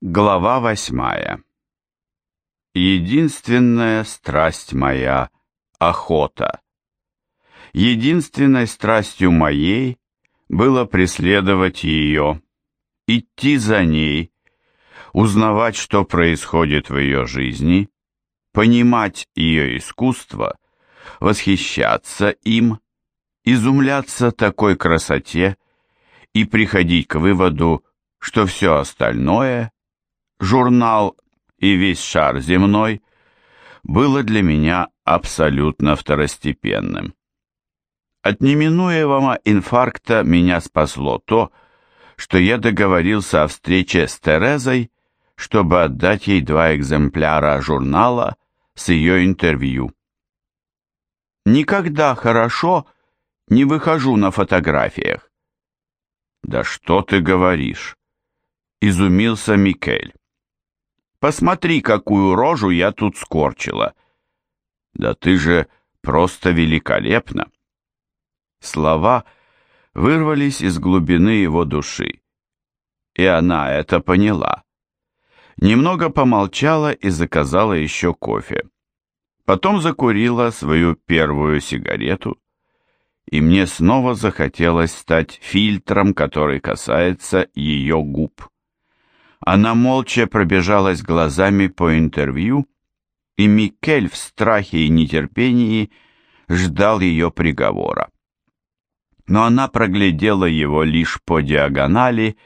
Глава восьмая. Единственная страсть моя — охота. Единственной страстью моей было преследовать ее, идти за ней, узнавать, что происходит в ее жизни, понимать ее искусство, восхищаться им, изумляться такой красоте и приходить к выводу, что все остальное — журнал и весь шар земной было для меня абсолютно второстепенным. От неминуемого инфаркта меня спасло то, что я договорился о встрече с Терезой, чтобы отдать ей два экземпляра журнала с ее интервью. Никогда хорошо не выхожу на фотографиях. «Да что ты говоришь?» — изумился Микель. Посмотри, какую рожу я тут скорчила. Да ты же просто великолепна. Слова вырвались из глубины его души. И она это поняла. Немного помолчала и заказала еще кофе. Потом закурила свою первую сигарету, и мне снова захотелось стать фильтром, который касается ее губ. Она молча пробежалась глазами по интервью, и Микель в страхе и нетерпении ждал ее приговора. Но она проглядела его лишь по диагонали,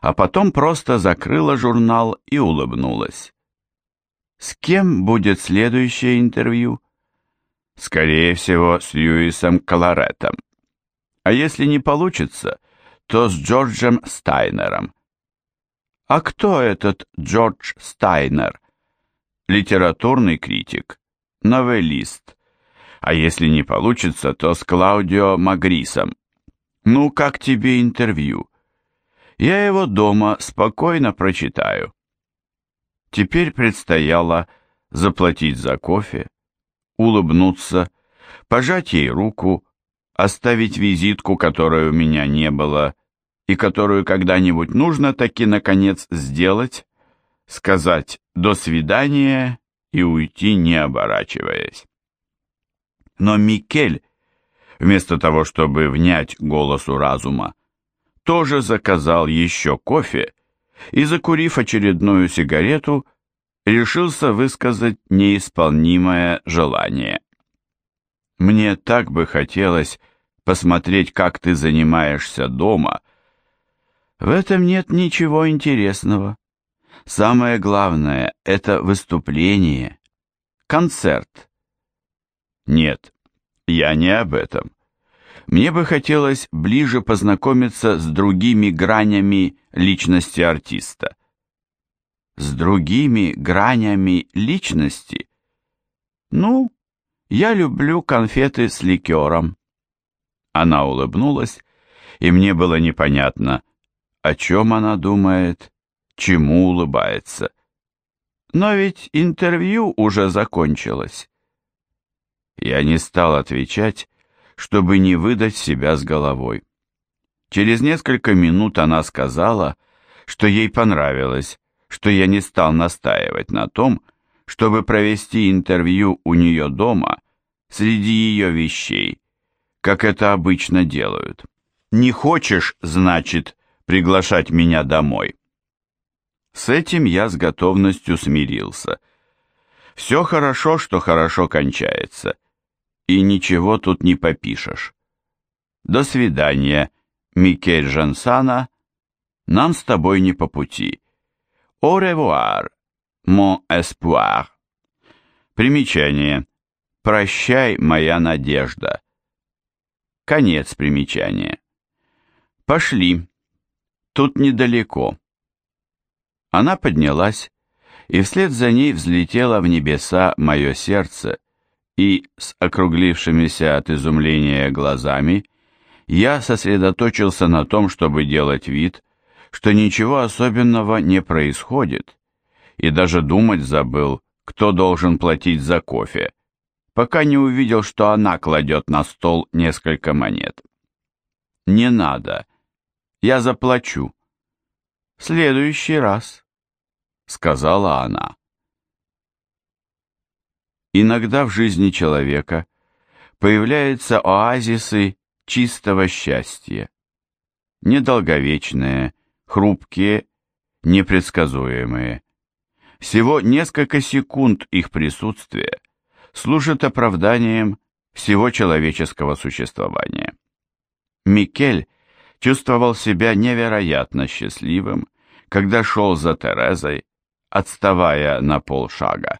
а потом просто закрыла журнал и улыбнулась. С кем будет следующее интервью? Скорее всего, с Льюисом Колоретом. А если не получится, то с Джорджем Стайнером. А кто этот Джордж Стайнер? Литературный критик, новеллист. А если не получится, то с Клаудио Магрисом. Ну, как тебе интервью? Я его дома спокойно прочитаю. Теперь предстояло заплатить за кофе, улыбнуться, пожать ей руку, оставить визитку, которой у меня не было, и которую когда-нибудь нужно таки наконец сделать, сказать «до свидания» и уйти, не оборачиваясь. Но Микель, вместо того, чтобы внять голосу разума, тоже заказал еще кофе и, закурив очередную сигарету, решился высказать неисполнимое желание. «Мне так бы хотелось посмотреть, как ты занимаешься дома», в этом нет ничего интересного. Самое главное – это выступление, концерт. Нет, я не об этом. Мне бы хотелось ближе познакомиться с другими гранями личности артиста. С другими гранями личности? Ну, я люблю конфеты с ликером. Она улыбнулась, и мне было непонятно – о чем она думает, чему улыбается. Но ведь интервью уже закончилось. Я не стал отвечать, чтобы не выдать себя с головой. Через несколько минут она сказала, что ей понравилось, что я не стал настаивать на том, чтобы провести интервью у нее дома среди ее вещей, как это обычно делают. Не хочешь, значит, приглашать меня домой. С этим я с готовностью смирился. Все хорошо, что хорошо кончается, и ничего тут не попишешь. До свидания, Микель Жансана, нам с тобой не по пути. Au revoir, mon espoir. Примечание. Прощай, моя надежда. Конец примечания. Пошли. Тут недалеко. Она поднялась, и вслед за ней взлетело в небеса мое сердце, и с округлившимися от изумления глазами я сосредоточился на том, чтобы делать вид, что ничего особенного не происходит, и даже думать забыл, кто должен платить за кофе, пока не увидел, что она кладет на стол несколько монет. «Не надо», я заплачу. В следующий раз. — сказала она. Иногда в жизни человека появляются оазисы чистого счастья. Недолговечные, хрупкие, непредсказуемые. Всего несколько секунд их присутствия служит оправданием всего человеческого существования. Микель чувствовал себя невероятно счастливым, когда шел за Терезой, отставая на полшага,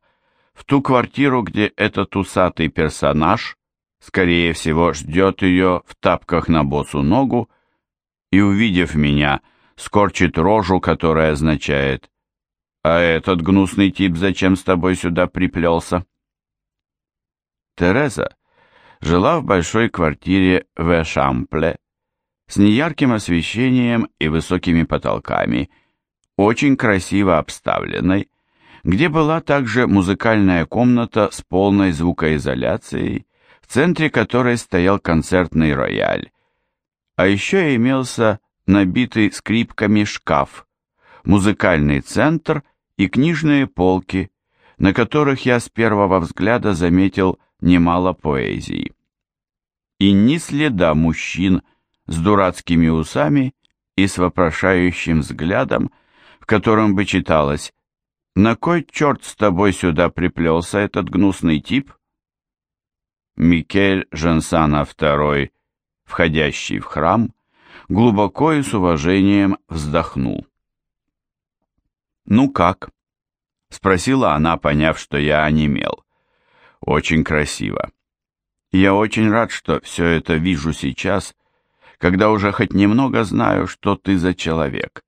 в ту квартиру, где этот усатый персонаж, скорее всего, ждет ее в тапках на босу ногу и, увидев меня, скорчит рожу, которая означает «А этот гнусный тип зачем с тобой сюда приплелся?» Тереза жила в большой квартире в Эшампле с неярким освещением и высокими потолками, очень красиво обставленной, где была также музыкальная комната с полной звукоизоляцией, в центре которой стоял концертный рояль. А еще имелся набитый скрипками шкаф, музыкальный центр и книжные полки, на которых я с первого взгляда заметил немало поэзии. И ни следа мужчин с дурацкими усами и с вопрошающим взглядом, в котором бы читалось «На кой черт с тобой сюда приплелся этот гнусный тип?» Микель Жансана II, входящий в храм, глубоко и с уважением вздохнул. «Ну как?» — спросила она, поняв, что я онемел. Очень красиво. Я очень рад, что все это вижу сейчас, когда уже хоть немного знаю, что ты за человек.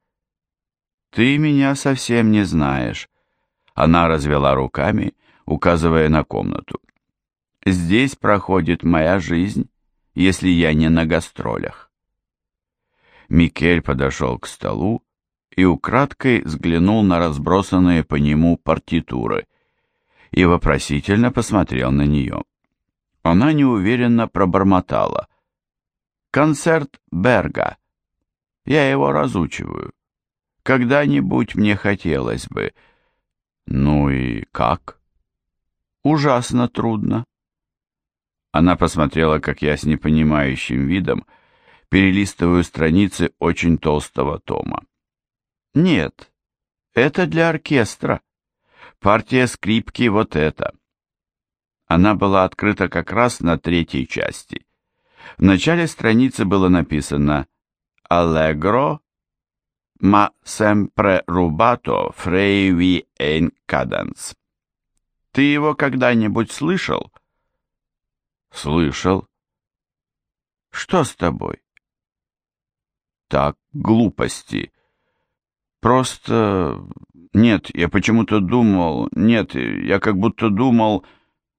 Ты меня совсем не знаешь. Она развела руками, указывая на комнату. Здесь проходит моя жизнь, если я не на гастролях. Микель подошел к столу и украдкой взглянул на разбросанные по нему партитуры — и вопросительно посмотрел на нее. Она неуверенно пробормотала. «Концерт Берга. Я его разучиваю. Когда-нибудь мне хотелось бы...» «Ну и как?» «Ужасно трудно». Она посмотрела, как я с непонимающим видом перелистываю страницы очень толстого тома. «Нет, это для оркестра. Партия скрипки вот эта. Она была открыта как раз на третьей части. В начале страницы было написано «Allegro ma sempre rubato frevi en cadence». Ты его когда-нибудь слышал? Слышал. Что с тобой? Так, глупости. Просто нет, я почему-то думал, нет, я как будто думал,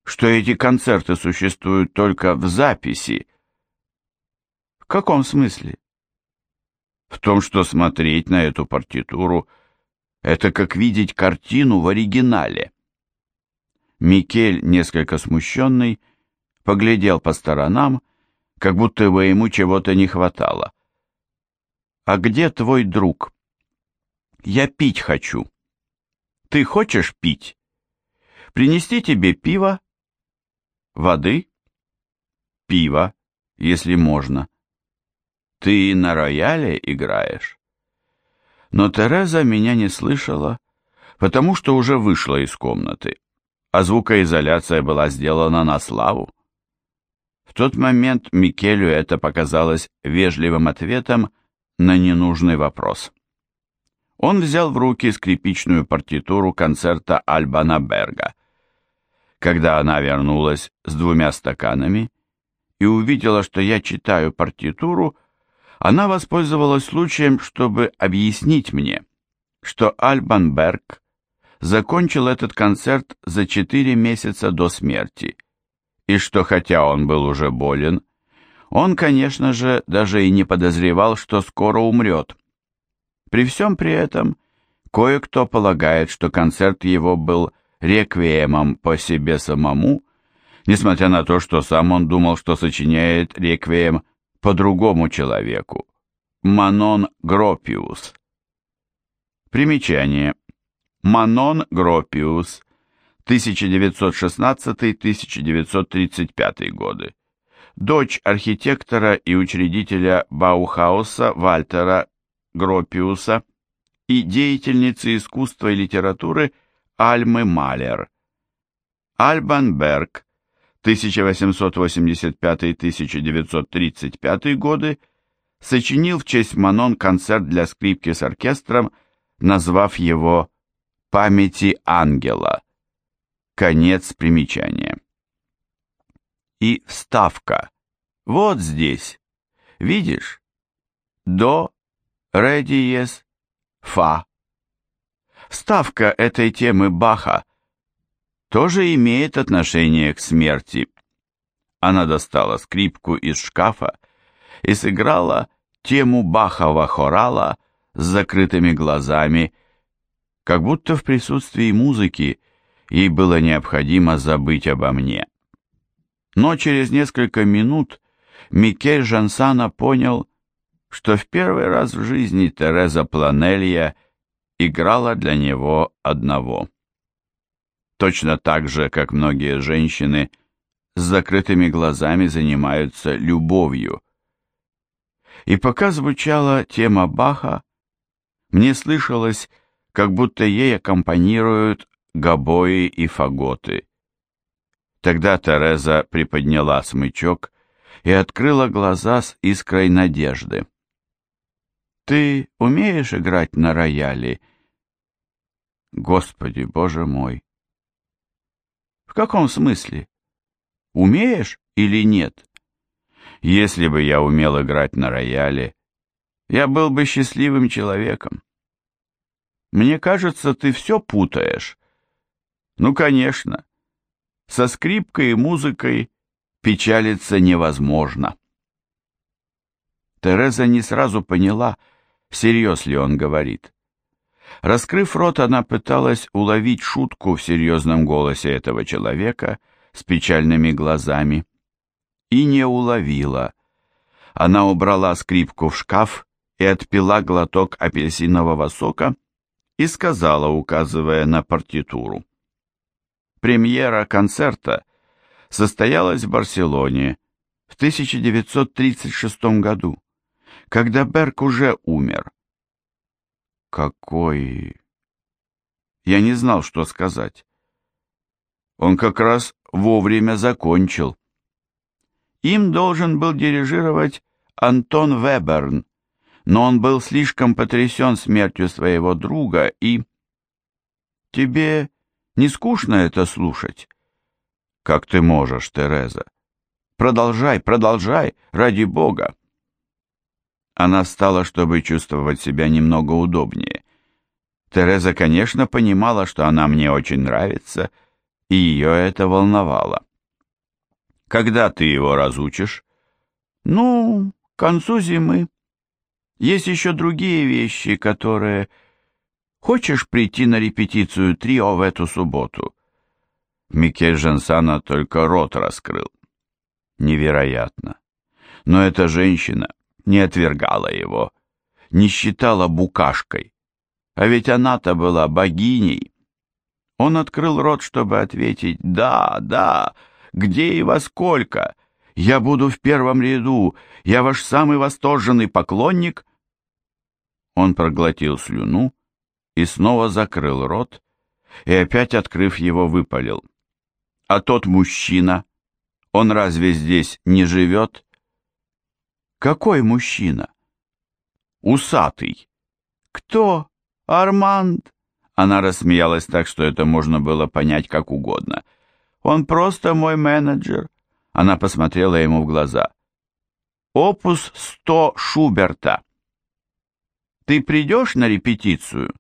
что эти концерты существуют только в записи. В каком смысле? В том, что смотреть на эту партитуру — это как видеть картину в оригинале. Микель, несколько смущенный, поглядел по сторонам, как будто бы ему чего-то не хватало. «А где твой друг?» «Я пить хочу». Ты хочешь пить? Принести тебе пиво? Воды? Пиво, если можно. Ты на рояле играешь? Но Тереза меня не слышала, потому что уже вышла из комнаты, а звукоизоляция была сделана на славу. В тот момент Микелю это показалось вежливым ответом на ненужный вопрос. Он взял в руки скрипичную партитуру концерта Альбана Берга. Когда она вернулась с двумя стаканами и увидела, что я читаю партитуру, она воспользовалась случаем, чтобы объяснить мне, что Альбан Берг закончил этот концерт за четыре месяца до смерти, и что хотя он был уже болен, он, конечно же, даже и не подозревал, что скоро умрет. При всем при этом, кое-кто полагает, что концерт его был реквиемом по себе самому, несмотря на то, что сам он думал, что сочиняет реквием по другому человеку. Манон Гропиус. Примечание. Манон Гропиус, 1916-1935 годы. Дочь архитектора и учредителя Баухауса Вальтера Гропиуса и деятельницы искусства и литературы Альмы Малер. Альбан Берг, 1885-1935 годы, сочинил в честь Манон концерт для скрипки с оркестром, назвав его «Памяти ангела». Конец примечания. И вставка. Вот здесь. Видишь? До, ре диез, фа. Вставка этой темы Баха тоже имеет отношение к смерти. Она достала скрипку из шкафа и сыграла тему Бахова хорала с закрытыми глазами, как будто в присутствии музыки ей было необходимо забыть обо мне. Но через несколько минут Микель Жансана понял, что в первый раз в жизни Тереза Планелья играла для него одного. Точно так же, как многие женщины с закрытыми глазами занимаются любовью. И пока звучала тема Баха, мне слышалось, как будто ей аккомпанируют гобои и фаготы. Тогда Тереза приподняла смычок и открыла глаза с искрой надежды. «Ты умеешь играть на рояле?» «Господи, боже мой!» «В каком смысле? Умеешь или нет?» «Если бы я умел играть на рояле, я был бы счастливым человеком. Мне кажется, ты все путаешь. Ну, конечно. Со скрипкой и музыкой печалиться невозможно. Тереза не сразу поняла, всерьез ли он говорит. Раскрыв рот, она пыталась уловить шутку в серьезном голосе этого человека с печальными глазами. И не уловила. Она убрала скрипку в шкаф и отпила глоток апельсинового сока и сказала, указывая на партитуру. Премьера концерта состоялась в Барселоне в 1936 году, когда Берг уже умер. Какой... Я не знал, что сказать. Он как раз вовремя закончил. Им должен был дирижировать Антон Веберн, но он был слишком потрясен смертью своего друга и... Тебе не скучно это слушать? Как ты можешь, Тереза? Продолжай, продолжай, ради бога. Она встала, чтобы чувствовать себя немного удобнее. Тереза, конечно, понимала, что она мне очень нравится, и ее это волновало. «Когда ты его разучишь?» «Ну, к концу зимы. Есть еще другие вещи, которые... Хочешь прийти на репетицию трио в эту субботу?» Микель Жансана только рот раскрыл. Невероятно. Но эта женщина не отвергала его, не считала букашкой. А ведь она-то была богиней. Он открыл рот, чтобы ответить «Да, да, где и во сколько? Я буду в первом ряду, я ваш самый восторженный поклонник». Он проглотил слюну и снова закрыл рот, и опять, открыв его, выпалил. «А тот мужчина, он разве здесь не живет?» «Какой мужчина?» «Усатый». «Кто? Арманд?» Она рассмеялась так, что это можно было понять как угодно. «Он просто мой менеджер. Она посмотрела ему в глаза. «Опус 100 Шуберта. Ты придешь на репетицию?»